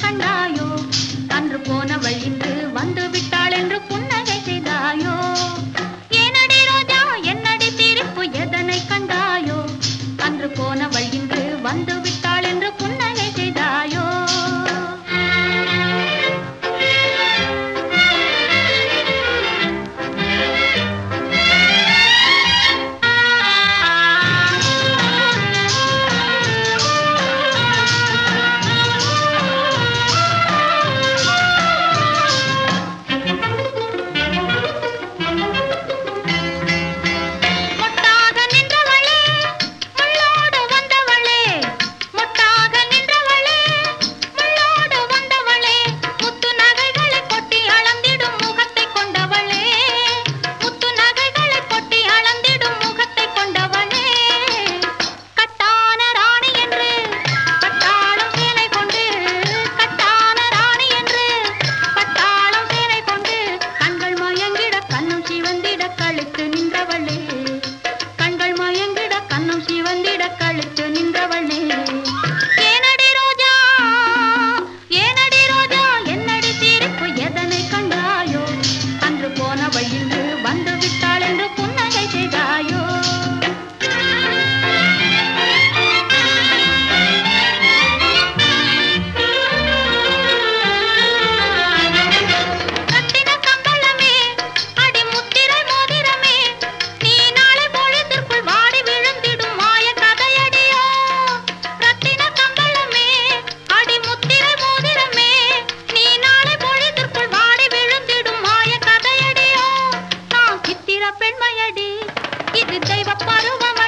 கண்டாயோ? அன்று போனவள் இன்று வந்து விட்டாள் என்று புன்னகை செய்தாயோ? ஏனடி ரோஜா என்னடி சிரிப்பு எதனை கண்டாயோ? அன்று போனவள் பெற்று நின்றவள் நீ. பெண்மையடி. இது தெய்வ பருவம்?